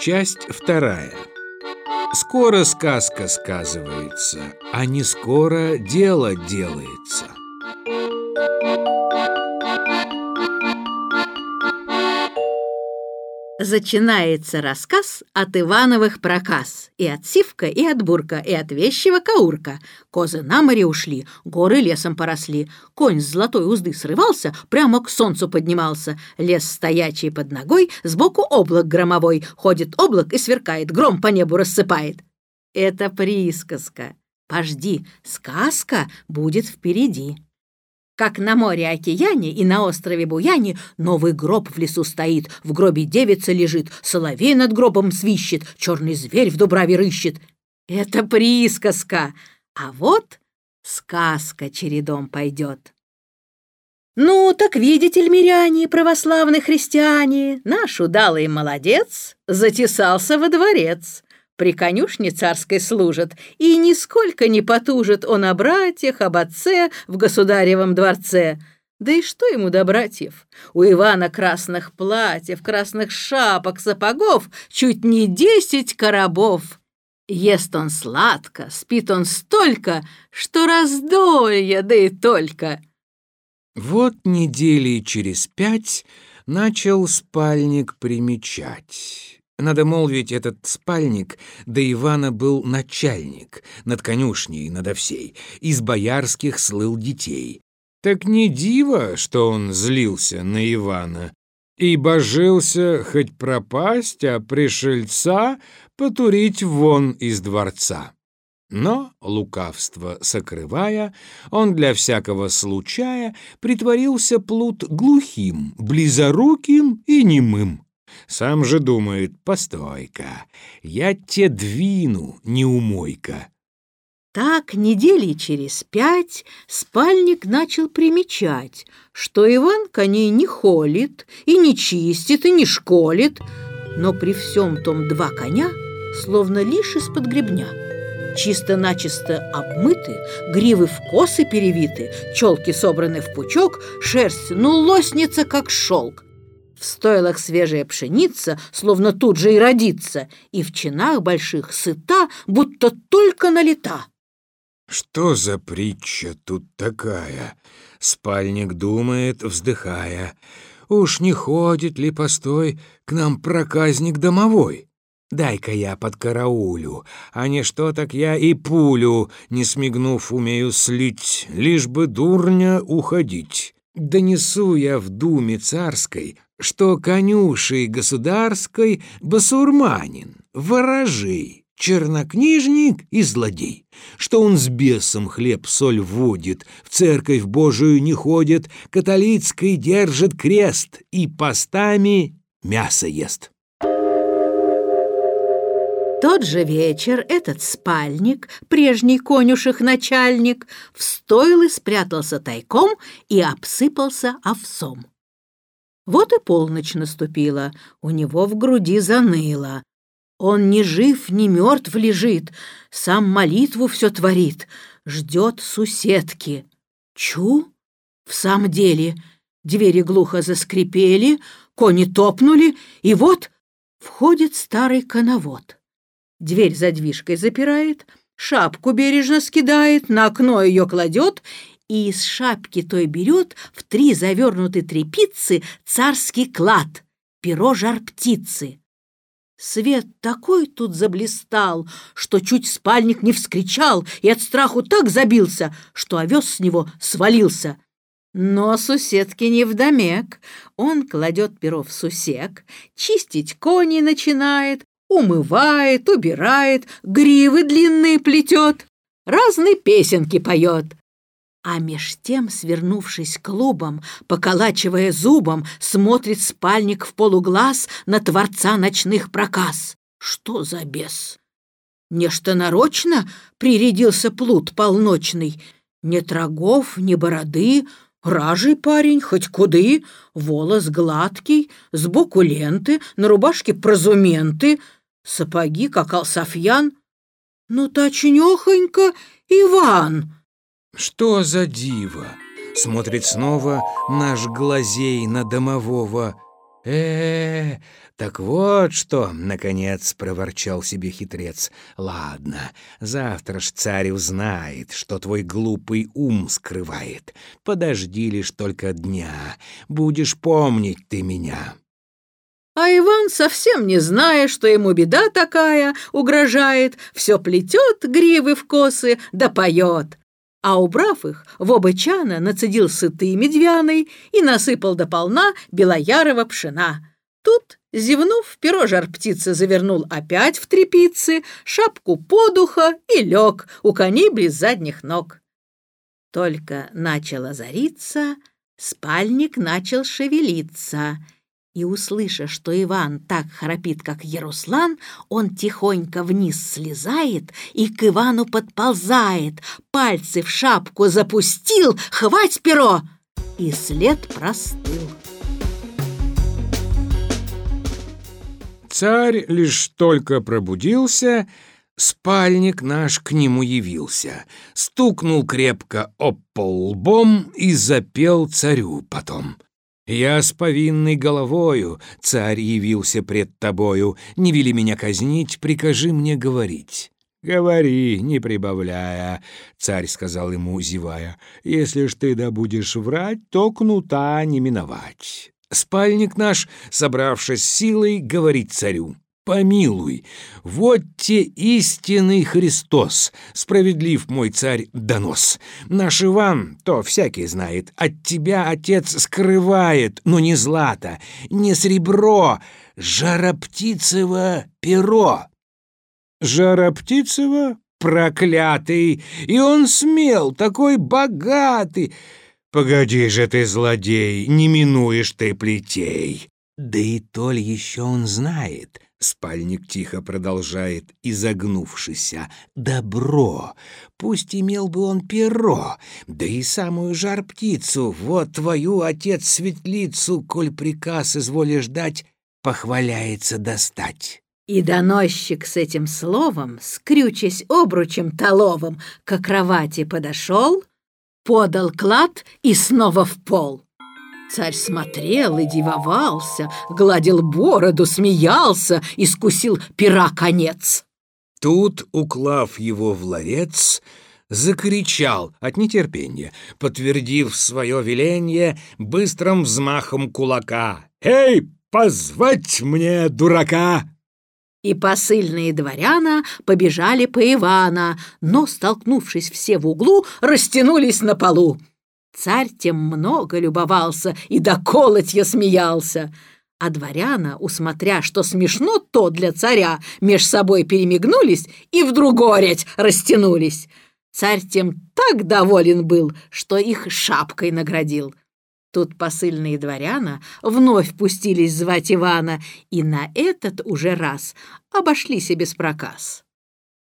Часть вторая. Скоро сказка сказывается, а не скоро дело делается. Зачинается рассказ от Ивановых проказ. И от Сивка, и от Бурка, и от вещего Каурка. Козы на море ушли, горы лесом поросли. Конь с золотой узды срывался, прямо к солнцу поднимался. Лес стоячий под ногой, сбоку облак громовой. Ходит облак и сверкает, гром по небу рассыпает. Это присказка. Пожди, сказка будет впереди. Как на море-океане и на острове Буяне новый гроб в лесу стоит, в гробе девица лежит, соловей над гробом свищет, черный зверь в дубраве рыщет. Это присказка, а вот сказка чередом пойдет. Ну, так видите ли, православные христиане, наш удалый молодец затесался во дворец при конюшне царской служит, и нисколько не потужит он о братьях, об отце в государевом дворце. Да и что ему до братьев? У Ивана красных платьев, красных шапок, сапогов чуть не десять коробов. Ест он сладко, спит он столько, что раздолье, да и только. Вот недели через пять начал спальник примечать. Надо молвить, этот спальник до Ивана был начальник, над конюшней, надо всей, из боярских слыл детей. Так не диво, что он злился на Ивана, и божился хоть пропасть, а пришельца потурить вон из дворца. Но, лукавство сокрывая, он для всякого случая притворился плут глухим, близоруким и немым. Сам же думает, постой-ка, я те двину, неумойка. Так недели через пять спальник начал примечать, что Иван коней не холит, и не чистит, и не школит, но при всем том два коня словно лишь из-под гребня. Чисто-начисто обмыты, гривы в косы перевиты, челки собраны в пучок, шерсть ну лоснится, как шелк. В стойлах свежая пшеница, словно тут же и родится, и в чинах больших сыта, будто только налета. Что за притча тут такая? Спальник думает, вздыхая. Уж не ходит ли постой к нам проказник домовой? Дай-ка я под караулю, а не что так я и пулю, не смигнув, умею слить, лишь бы дурня уходить. Донесу я в думе царской что конюшей государской басурманин, ворожей, чернокнижник и злодей, что он с бесом хлеб-соль водит, в церковь Божию не ходит, католицкой держит крест и постами мясо ест. Тот же вечер этот спальник, прежний конюших начальник, в стойлы спрятался тайком и обсыпался овсом. Вот и полночь наступила, у него в груди заныло. Он ни жив, ни мертв лежит, сам молитву все творит, ждет суседки. Чу? В самом деле, двери глухо заскрипели, кони топнули, и вот входит старый коновод. Дверь задвижкой запирает, шапку бережно скидает, на окно ее кладет и из шапки той берет в три завернуты трепицы царский клад, перо жар-птицы. Свет такой тут заблистал, что чуть спальник не вскричал и от страху так забился, что овес с него свалился. Но суседки не вдомек. Он кладет перо в сусек, чистить кони начинает, умывает, убирает, гривы длинные плетет, разные песенки поет. А меж тем, свернувшись клубом, поколачивая зубом, смотрит спальник в полуглаз на творца ночных проказ. Что за бес? Нечто нарочно прирядился плут полночный. Ни трогов, ни бороды, ражий парень, хоть куды, волос гладкий, сбоку ленты, на рубашке прозументы, сапоги, как алсафьян. Ну, точнёхонько Иван! Что за диво? Смотрит снова наш глазей на домового. э, так вот что, наконец, проворчал себе хитрец. Ладно, завтра ж царь узнает, что твой глупый ум скрывает. Подожди лишь только дня, будешь помнить ты меня. А Иван, совсем не зная, что ему беда такая угрожает, все плетет гривы в косы да поет. А убрав их, в оба чана нацедил сыты медвяной и насыпал до полна белоярого пшена. Тут, зевнув, перо жар птицы завернул опять в трепицы, шапку подуха и лег у коней близ задних ног. Только начало зариться, спальник начал шевелиться — и, услыша, что Иван так храпит, как Яруслан, он тихонько вниз слезает и к Ивану подползает, пальцы в шапку запустил, хвать перо, и след простыл. Царь лишь только пробудился, спальник наш к нему явился, стукнул крепко об пол лбом и запел царю потом — я с повинной головою, царь явился пред тобою, не вели меня казнить, прикажи мне говорить. «Говори, не прибавляя», — царь сказал ему, зевая, «если ж ты да будешь врать, то кнута не миновать». Спальник наш, собравшись силой, говорит царю, помилуй, вот те истинный Христос, справедлив мой царь донос. Наш Иван, то всякий знает, от тебя отец скрывает, но не злато, не сребро, жароптицево перо. Жароптицево? Проклятый! И он смел, такой богатый! Погоди же ты, злодей, не минуешь ты плетей. Да и толь еще он знает — Спальник тихо продолжает, изогнувшися. «Добро! Пусть имел бы он перо, да и самую жар-птицу, вот твою отец-светлицу, коль приказ изволишь дать, похваляется достать». И доносчик с этим словом, скрючась обручем толовым, к кровати подошел, подал клад и снова в пол. Царь смотрел и дивовался, гладил бороду, смеялся, искусил пера конец. Тут, уклав его в ларец, закричал от нетерпения, подтвердив свое веление быстрым взмахом кулака. «Эй, позвать мне дурака!» И посыльные дворяна побежали по Ивана, но, столкнувшись все в углу, растянулись на полу. Царь тем много любовался и до колотья смеялся. А дворяна, усмотря, что смешно то для царя, меж собой перемигнулись и вдруг гореть растянулись. Царь тем так доволен был, что их шапкой наградил. Тут посыльные дворяна вновь пустились звать Ивана, и на этот уже раз обошлись и без проказ.